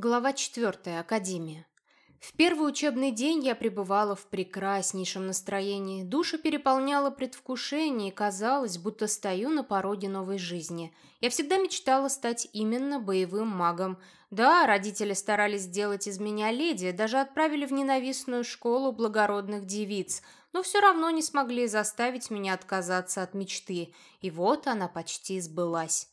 Глава 4. Академия. В первый учебный день я пребывала в прекраснейшем настроении. Душа переполняла предвкушение, и казалось, будто стою на пороге новой жизни. Я всегда мечтала стать именно боевым магом. Да, родители старались сделать из меня леди, даже отправили в ненавистную школу благородных девиц, но все равно не смогли заставить меня отказаться от мечты. И вот она почти сбылась.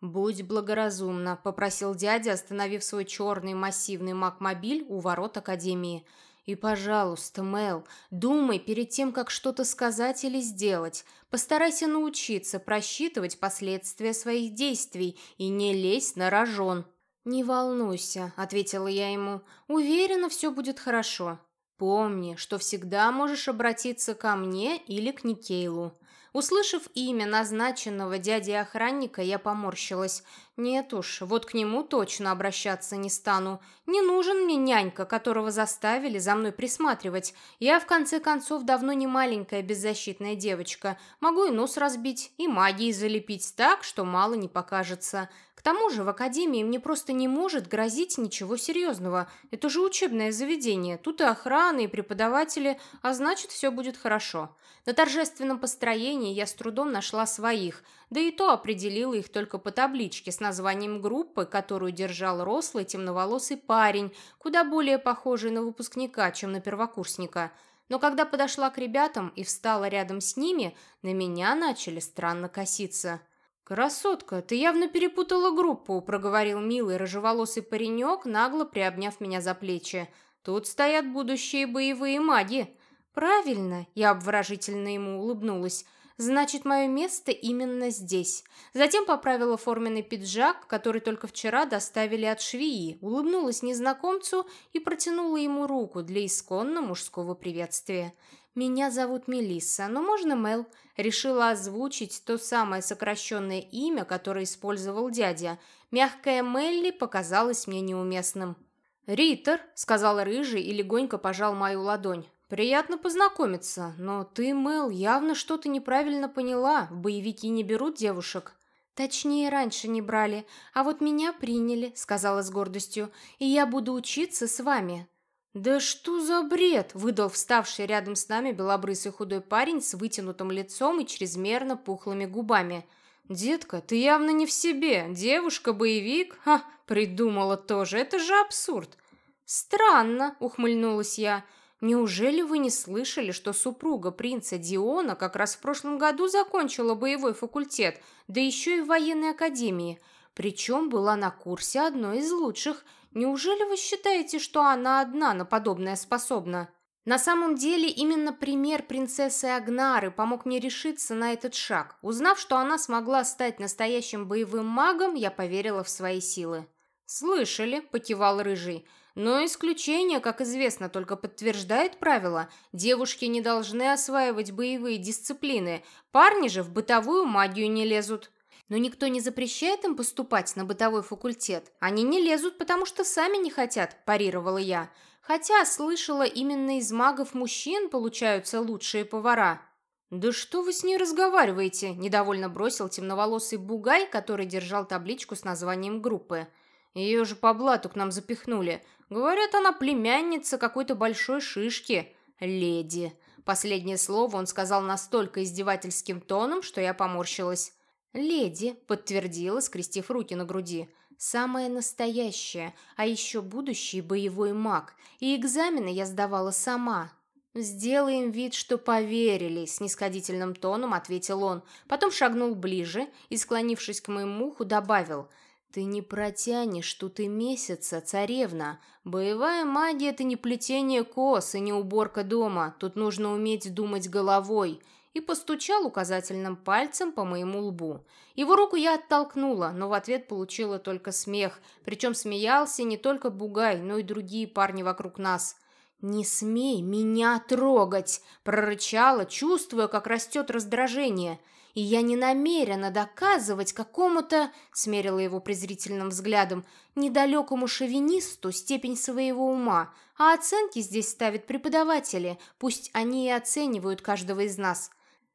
«Будь благоразумна», — попросил дядя, остановив свой черный массивный макмобиль у ворот Академии. «И, пожалуйста, Мел, думай перед тем, как что-то сказать или сделать. Постарайся научиться просчитывать последствия своих действий и не лезь на рожон». «Не волнуйся», — ответила я ему. «Уверена, все будет хорошо. Помни, что всегда можешь обратиться ко мне или к Никейлу». Услышав имя назначенного дяди-охранника, я поморщилась. Нет уж, вот к нему точно обращаться не стану. Не нужен мне нянька, которого заставили за мной присматривать. Я, в конце концов, давно не маленькая беззащитная девочка. Могу и нос разбить, и магией залепить так, что мало не покажется. К тому же в академии мне просто не может грозить ничего серьезного. Это же учебное заведение. Тут и охрана, и преподаватели, а значит, все будет хорошо. На торжественном построении я с трудом нашла своих, да и то определила их только по табличке с названием группы, которую держал рослый темноволосый парень, куда более похожий на выпускника, чем на первокурсника. Но когда подошла к ребятам и встала рядом с ними, на меня начали странно коситься. «Красотка, ты явно перепутала группу», — проговорил милый рыжеволосый паренек, нагло приобняв меня за плечи. «Тут стоят будущие боевые маги». «Правильно», — я обворожительно ему улыбнулась. «Значит, мое место именно здесь». Затем поправила форменный пиджак, который только вчера доставили от швеи, улыбнулась незнакомцу и протянула ему руку для исконно мужского приветствия. «Меня зовут Мелисса, но можно Мел?» Решила озвучить то самое сокращенное имя, которое использовал дядя. Мягкая Мелли показалась мне неуместным. «Риттер», — сказал Рыжий и легонько пожал мою ладонь. «Приятно познакомиться, но ты, Мел, явно что-то неправильно поняла. Боевики не берут девушек». «Точнее, раньше не брали, а вот меня приняли», — сказала с гордостью, «и я буду учиться с вами». «Да что за бред!» – выдал вставший рядом с нами белобрысый худой парень с вытянутым лицом и чрезмерно пухлыми губами. «Детка, ты явно не в себе. Девушка-боевик? Ха, придумала тоже. Это же абсурд!» «Странно!» – ухмыльнулась я. «Неужели вы не слышали, что супруга принца Диона как раз в прошлом году закончила боевой факультет, да еще и в военной академии?» Причем была на курсе одной из лучших. Неужели вы считаете, что она одна на подобное способна? На самом деле, именно пример принцессы Агнары помог мне решиться на этот шаг. Узнав, что она смогла стать настоящим боевым магом, я поверила в свои силы. «Слышали», — покивал Рыжий. «Но исключение, как известно, только подтверждает правило. Девушки не должны осваивать боевые дисциплины, парни же в бытовую магию не лезут». Но никто не запрещает им поступать на бытовой факультет. Они не лезут, потому что сами не хотят, парировала я. Хотя, слышала, именно из магов мужчин получаются лучшие повара. «Да что вы с ней разговариваете?» – недовольно бросил темноволосый бугай, который держал табличку с названием группы. Ее же по блату к нам запихнули. Говорят, она племянница какой-то большой шишки. Леди. Последнее слово он сказал настолько издевательским тоном, что я поморщилась. «Леди», — подтвердила, скрестив руки на груди, — «самая настоящая, а еще будущий боевой маг, и экзамены я сдавала сама». «Сделаем вид, что поверили», — снисходительным тоном ответил он, потом шагнул ближе и, склонившись к моему уху, добавил — «Ты не протянешь тут и месяца, царевна. Боевая магия — это не плетение кос и не уборка дома. Тут нужно уметь думать головой и постучал указательным пальцем по моему лбу. Его руку я оттолкнула, но в ответ получила только смех, причем смеялся не только Бугай, но и другие парни вокруг нас. «Не смей меня трогать!» – прорычала, чувствуя, как растет раздражение. «И я не намерена доказывать какому-то...» – смерила его презрительным взглядом – недалекому шовинисту степень своего ума, а оценки здесь ставят преподаватели, пусть они и оценивают каждого из нас.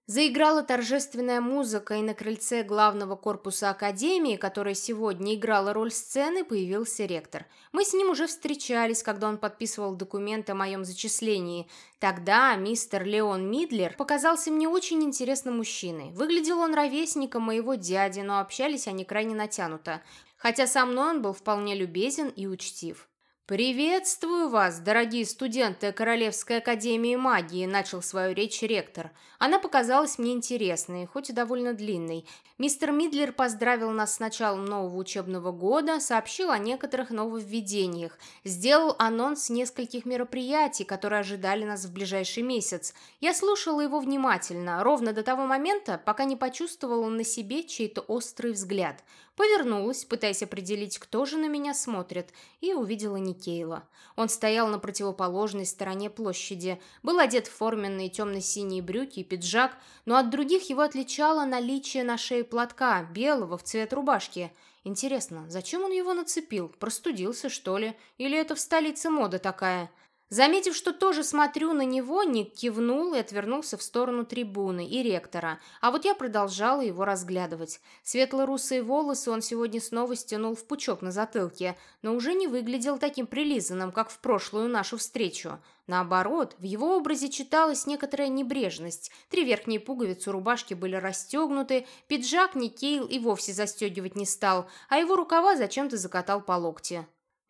Заиграла торжественная музыка, и на крыльце главного корпуса академии, которая сегодня играла роль сцены, появился ректор. Мы с ним уже встречались, когда он подписывал документы о моем зачислении. Тогда мистер Леон Мидлер показался мне очень интересным мужчиной. Выглядел он ровесником моего дяди, но общались они крайне натянуто. Хотя со мной он был вполне любезен и учтив. «Приветствую вас, дорогие студенты Королевской академии магии», – начал свою речь ректор. Она показалась мне интересной, хоть и довольно длинной. Мистер Мидлер поздравил нас с началом нового учебного года, сообщил о некоторых нововведениях, сделал анонс нескольких мероприятий, которые ожидали нас в ближайший месяц. Я слушала его внимательно, ровно до того момента, пока не почувствовала на себе чей-то острый взгляд – Повернулась, пытаясь определить, кто же на меня смотрит, и увидела Никейла. Он стоял на противоположной стороне площади, был одет в форменные темно-синие брюки и пиджак, но от других его отличало наличие на шее платка, белого в цвет рубашки. Интересно, зачем он его нацепил? Простудился, что ли? Или это в столице мода такая?» Заметив, что тоже смотрю на него, Ник кивнул и отвернулся в сторону трибуны и ректора, а вот я продолжала его разглядывать. Светло-русые волосы он сегодня снова стянул в пучок на затылке, но уже не выглядел таким прилизанным, как в прошлую нашу встречу. Наоборот, в его образе читалась некоторая небрежность. Три верхние пуговицы рубашки были расстегнуты, пиджак Никейл и вовсе застегивать не стал, а его рукава зачем-то закатал по локте.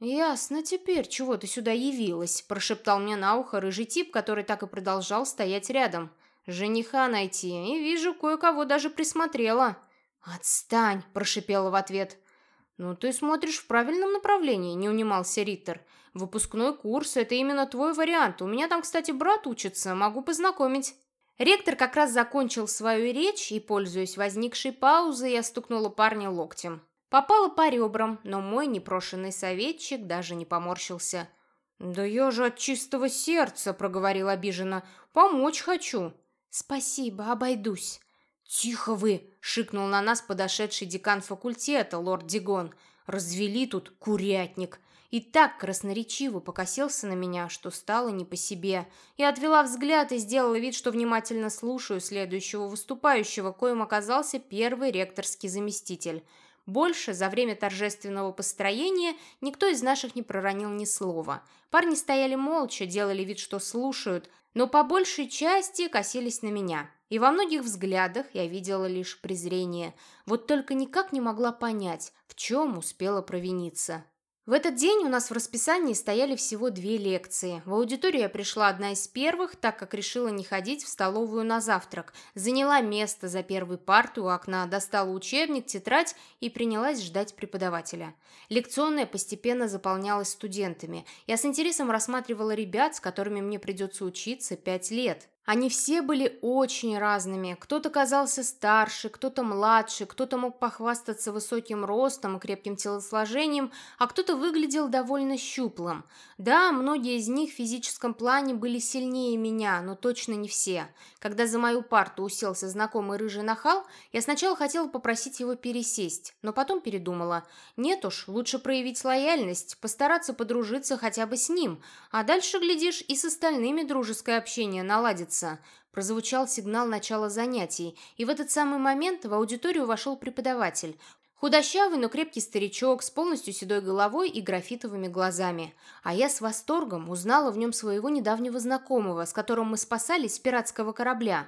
«Ясно теперь, чего ты сюда явилась», – прошептал мне на ухо рыжий тип, который так и продолжал стоять рядом. «Жениха найти, и вижу, кое-кого даже присмотрела». «Отстань», – прошипела в ответ. «Ну, ты смотришь в правильном направлении», – не унимался Риттер. «Выпускной курс – это именно твой вариант. У меня там, кстати, брат учится, могу познакомить». Ректор как раз закончил свою речь, и, пользуясь возникшей паузой, я стукнула парня локтем. Попала по ребрам, но мой непрошенный советчик даже не поморщился. «Да я же от чистого сердца», — проговорил обиженно. «Помочь хочу». «Спасибо, обойдусь». «Тихо вы!» — шикнул на нас подошедший декан факультета, лорд Дигон. «Развели тут курятник». И так красноречиво покосился на меня, что стало не по себе. Я отвела взгляд и сделала вид, что внимательно слушаю следующего выступающего, коим оказался первый ректорский заместитель — больше за время торжественного построения никто из наших не проронил ни слова. Парни стояли молча, делали вид, что слушают, но по большей части косились на меня. И во многих взглядах я видела лишь презрение. Вот только никак не могла понять, в чем успела провиниться. В этот день у нас в расписании стояли всего две лекции. В аудиторию я пришла одна из первых, так как решила не ходить в столовую на завтрак. Заняла место за первой партой у окна, достала учебник, тетрадь и принялась ждать преподавателя. Лекционная постепенно заполнялась студентами. Я с интересом рассматривала ребят, с которыми мне придется учиться пять лет. Они все были очень разными. Кто-то казался старше, кто-то младше, кто-то мог похвастаться высоким ростом и крепким телосложением, а кто-то выглядел довольно щуплым. Да, многие из них в физическом плане были сильнее меня, но точно не все. Когда за мою парту уселся знакомый рыжий нахал, я сначала хотела попросить его пересесть, но потом передумала. Нет уж, лучше проявить лояльность, постараться подружиться хотя бы с ним, а дальше, глядишь, и с остальными дружеское общение наладится учиться. Прозвучал сигнал начала занятий, и в этот самый момент в аудиторию вошел преподаватель. Худощавый, но крепкий старичок с полностью седой головой и графитовыми глазами. А я с восторгом узнала в нем своего недавнего знакомого, с которым мы спасались с пиратского корабля.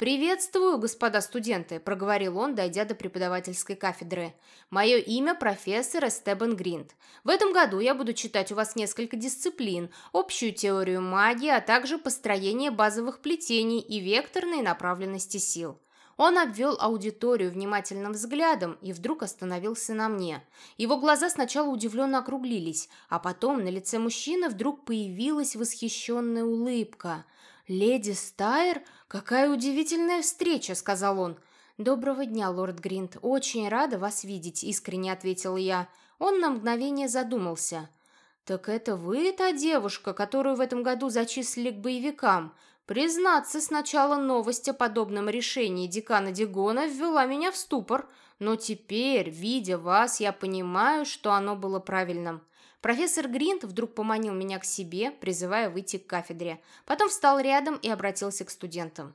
«Приветствую, господа студенты», – проговорил он, дойдя до преподавательской кафедры. «Мое имя профессор Эстебан Гринд. В этом году я буду читать у вас несколько дисциплин, общую теорию магии, а также построение базовых плетений и векторной направленности сил». Он обвел аудиторию внимательным взглядом и вдруг остановился на мне. Его глаза сначала удивленно округлились, а потом на лице мужчины вдруг появилась восхищенная улыбка – «Леди Стайр? Какая удивительная встреча!» — сказал он. «Доброго дня, лорд Гринт. Очень рада вас видеть», — искренне ответил я. Он на мгновение задумался. «Так это вы та девушка, которую в этом году зачислили к боевикам? Признаться, сначала новость о подобном решении декана Дигона ввела меня в ступор, но теперь, видя вас, я понимаю, что оно было правильным. Профессор Гринт вдруг поманил меня к себе, призывая выйти к кафедре. Потом встал рядом и обратился к студентам.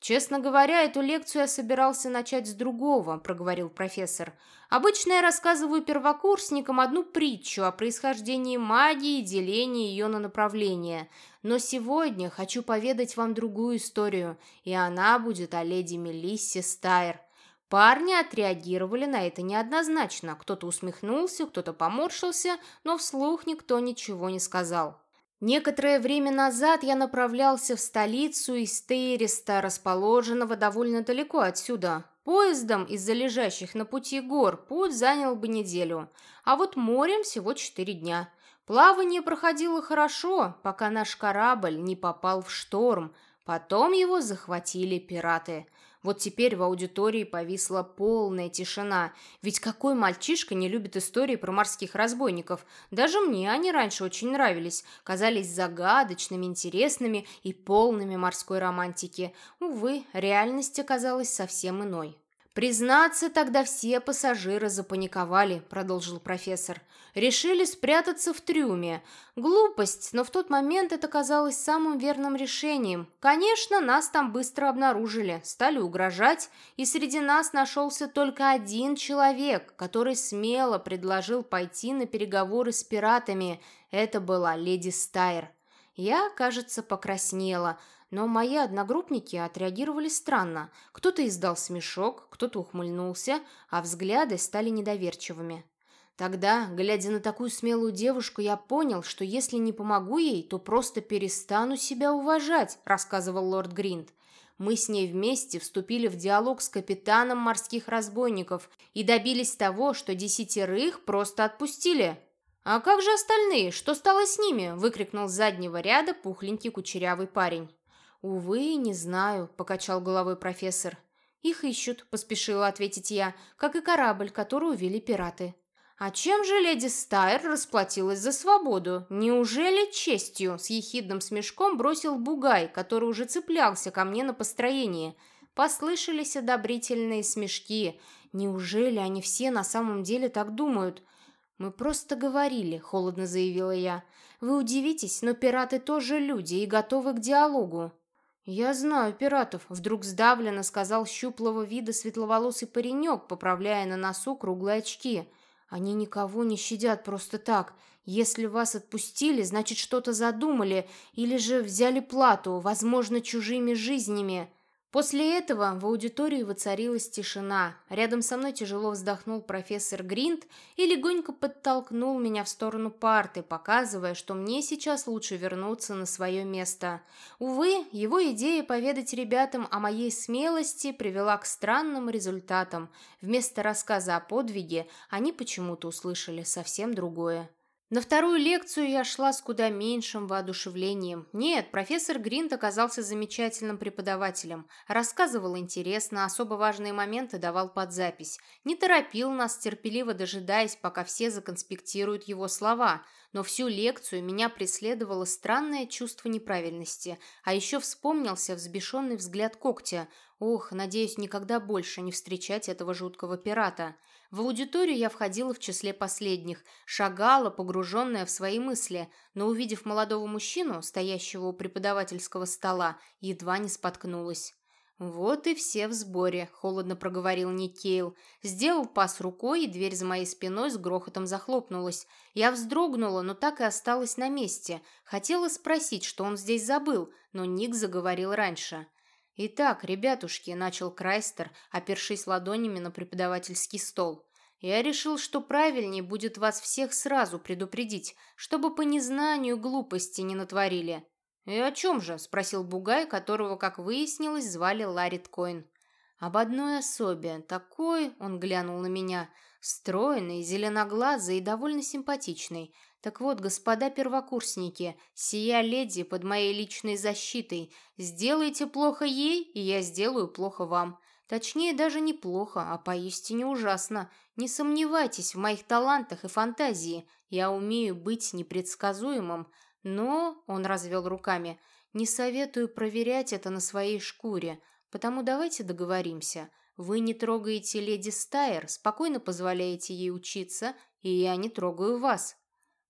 «Честно говоря, эту лекцию я собирался начать с другого», – проговорил профессор. «Обычно я рассказываю первокурсникам одну притчу о происхождении магии и делении ее на направления. Но сегодня хочу поведать вам другую историю, и она будет о леди Мелиссе Стайр». Парни отреагировали на это неоднозначно. Кто-то усмехнулся, кто-то поморщился, но вслух никто ничего не сказал. Некоторое время назад я направлялся в столицу из Тейриста, расположенного довольно далеко отсюда. Поездом из-за лежащих на пути гор путь занял бы неделю, а вот морем всего четыре дня. Плавание проходило хорошо, пока наш корабль не попал в шторм. Потом его захватили пираты – вот теперь в аудитории повисла полная тишина, ведь какой мальчишка не любит истории про морских разбойников? Даже мне они раньше очень нравились, казались загадочными, интересными и полными морской романтики. Увы, реальность оказалась совсем иной. «Признаться, тогда все пассажиры запаниковали», — продолжил профессор. «Решили спрятаться в трюме. Глупость, но в тот момент это казалось самым верным решением. Конечно, нас там быстро обнаружили, стали угрожать, и среди нас нашелся только один человек, который смело предложил пойти на переговоры с пиратами. Это была леди Стайр. Я, кажется, покраснела» но мои одногруппники отреагировали странно. Кто-то издал смешок, кто-то ухмыльнулся, а взгляды стали недоверчивыми. Тогда, глядя на такую смелую девушку, я понял, что если не помогу ей, то просто перестану себя уважать, рассказывал лорд Гринд. Мы с ней вместе вступили в диалог с капитаном морских разбойников и добились того, что десятерых просто отпустили. «А как же остальные? Что стало с ними?» – выкрикнул с заднего ряда пухленький кучерявый парень. «Увы, не знаю», — покачал головой профессор. «Их ищут», — поспешила ответить я, как и корабль, который увели пираты. «А чем же леди Стайр расплатилась за свободу? Неужели честью?» С ехидным смешком бросил Бугай, который уже цеплялся ко мне на построении. Послышались одобрительные смешки. «Неужели они все на самом деле так думают?» «Мы просто говорили», — холодно заявила я. «Вы удивитесь, но пираты тоже люди и готовы к диалогу». «Я знаю пиратов», — вдруг сдавленно сказал щуплого вида светловолосый паренек, поправляя на носу круглые очки. «Они никого не щадят просто так. Если вас отпустили, значит, что-то задумали или же взяли плату, возможно, чужими жизнями». После этого в аудитории воцарилась тишина. Рядом со мной тяжело вздохнул профессор Гринд и легонько подтолкнул меня в сторону парты, показывая, что мне сейчас лучше вернуться на свое место. Увы, его идея поведать ребятам о моей смелости привела к странным результатам. Вместо рассказа о подвиге они почему-то услышали совсем другое. На вторую лекцию я шла с куда меньшим воодушевлением. Нет, профессор Гринт оказался замечательным преподавателем. Рассказывал интересно, особо важные моменты давал под запись. Не торопил нас, терпеливо дожидаясь, пока все законспектируют его слова. Но всю лекцию меня преследовало странное чувство неправильности. А еще вспомнился взбешенный взгляд когтя. Ох, надеюсь, никогда больше не встречать этого жуткого пирата. В аудиторию я входила в числе последних, шагала, погруженная в свои мысли, но, увидев молодого мужчину, стоящего у преподавательского стола, едва не споткнулась. «Вот и все в сборе», — холодно проговорил Никейл. Сделал пас рукой, и дверь за моей спиной с грохотом захлопнулась. Я вздрогнула, но так и осталась на месте. Хотела спросить, что он здесь забыл, но Ник заговорил раньше. «Итак, ребятушки», — начал Крайстер, опершись ладонями на преподавательский стол. «Я решил, что правильнее будет вас всех сразу предупредить, чтобы по незнанию глупости не натворили». «И о чем же?» — спросил Бугай, которого, как выяснилось, звали Ларит Коин. «Об одной особе. Такой...» — он глянул на меня. «Стройный, зеленоглазый и довольно симпатичный. Так вот, господа первокурсники, сия леди под моей личной защитой. Сделайте плохо ей, и я сделаю плохо вам. Точнее, даже не плохо, а поистине ужасно. Не сомневайтесь в моих талантах и фантазии. Я умею быть непредсказуемым. Но, он развел руками, не советую проверять это на своей шкуре. Потому давайте договоримся. Вы не трогаете леди Стайер, спокойно позволяете ей учиться, и я не трогаю вас.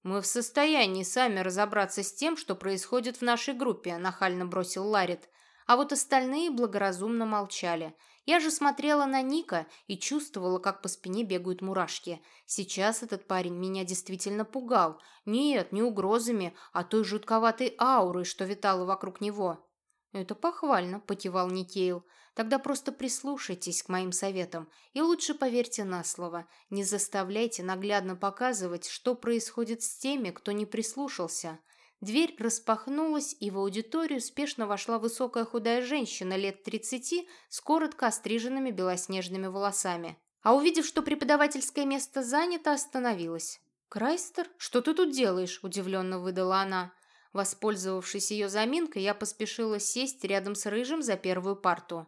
«Мы в состоянии сами разобраться с тем, что происходит в нашей группе», – нахально бросил Ларит. а вот остальные благоразумно молчали. Я же смотрела на Ника и чувствовала, как по спине бегают мурашки. Сейчас этот парень меня действительно пугал. Нет, не угрозами, а той жутковатой аурой, что витала вокруг него. «Это похвально», — покивал Никейл. «Тогда просто прислушайтесь к моим советам и лучше поверьте на слово. Не заставляйте наглядно показывать, что происходит с теми, кто не прислушался». Дверь распахнулась, и в аудиторию спешно вошла высокая худая женщина лет тридцати с коротко остриженными белоснежными волосами. А увидев, что преподавательское место занято, остановилась. «Крайстер, что ты тут делаешь?» – удивленно выдала она. Воспользовавшись ее заминкой, я поспешила сесть рядом с Рыжим за первую парту.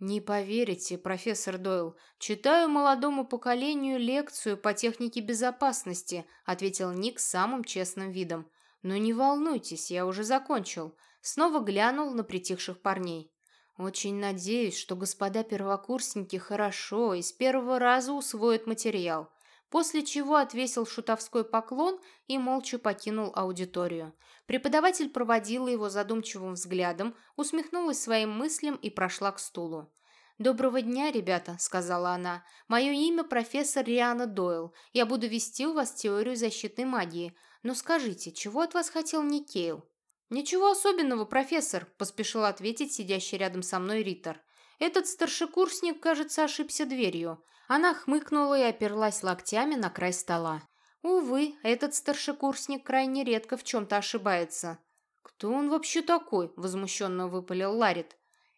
«Не поверите, профессор Дойл, читаю молодому поколению лекцию по технике безопасности», ответил Ник самым честным видом. «Но не волнуйтесь, я уже закончил». Снова глянул на притихших парней. «Очень надеюсь, что господа первокурсники хорошо и с первого раза усвоят материал после чего отвесил шутовской поклон и молча покинул аудиторию. Преподаватель проводила его задумчивым взглядом, усмехнулась своим мыслям и прошла к стулу. «Доброго дня, ребята», — сказала она. «Мое имя профессор Риана Дойл. Я буду вести у вас теорию защитной магии. Но скажите, чего от вас хотел Никейл?» «Ничего особенного, профессор», — поспешил ответить сидящий рядом со мной Риттер. «Этот старшекурсник, кажется, ошибся дверью. Она хмыкнула и оперлась локтями на край стола. Увы, этот старшекурсник крайне редко в чем-то ошибается. «Кто он вообще такой?» – возмущенно выпалил Ларит.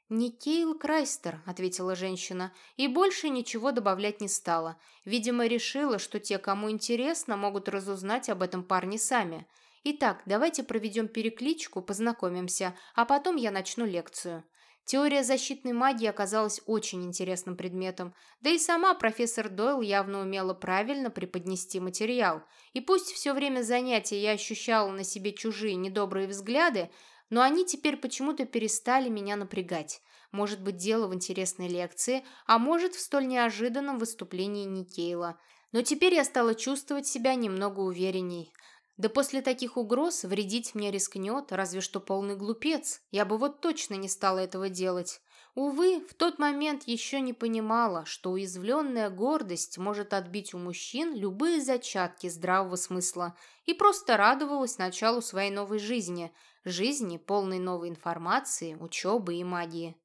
«Никейл Крайстер», – ответила женщина, и больше ничего добавлять не стала. Видимо, решила, что те, кому интересно, могут разузнать об этом парне сами. Итак, давайте проведем перекличку, познакомимся, а потом я начну лекцию. Теория защитной магии оказалась очень интересным предметом, да и сама профессор Дойл явно умела правильно преподнести материал. И пусть все время занятия я ощущала на себе чужие недобрые взгляды, но они теперь почему-то перестали меня напрягать. Может быть, дело в интересной лекции, а может, в столь неожиданном выступлении Никейла. Но теперь я стала чувствовать себя немного уверенней. Да после таких угроз вредить мне рискнет, разве что полный глупец. Я бы вот точно не стала этого делать. Увы, в тот момент еще не понимала, что уязвленная гордость может отбить у мужчин любые зачатки здравого смысла и просто радовалась началу своей новой жизни, жизни, полной новой информации, учебы и магии.